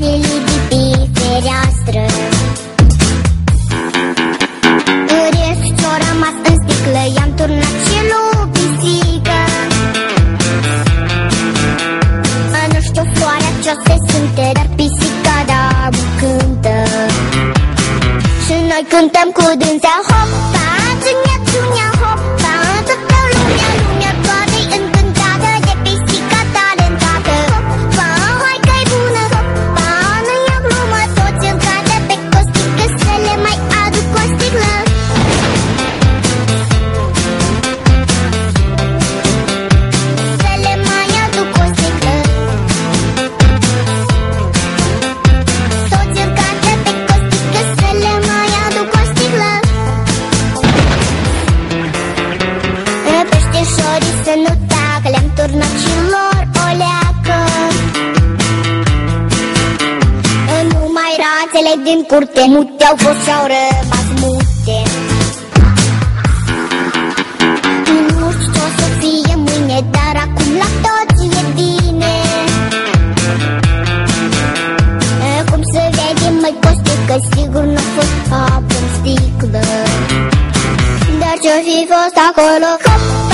Florile de pe fereastră În în sticlă am turnat și lui pisică. Nu știu floarea ce-o se Dar pisica Și noi cântăm cu dânsea hop turnăcilor o leacă. Din curte mute au fost și-au rămas mute. Nu știu ce o să fie mâine, dar acum la toți e bine. Cum se vede mai coste, că sigur nu a fost apă în sticlă. Dar ce-o fi fost acolo, hop!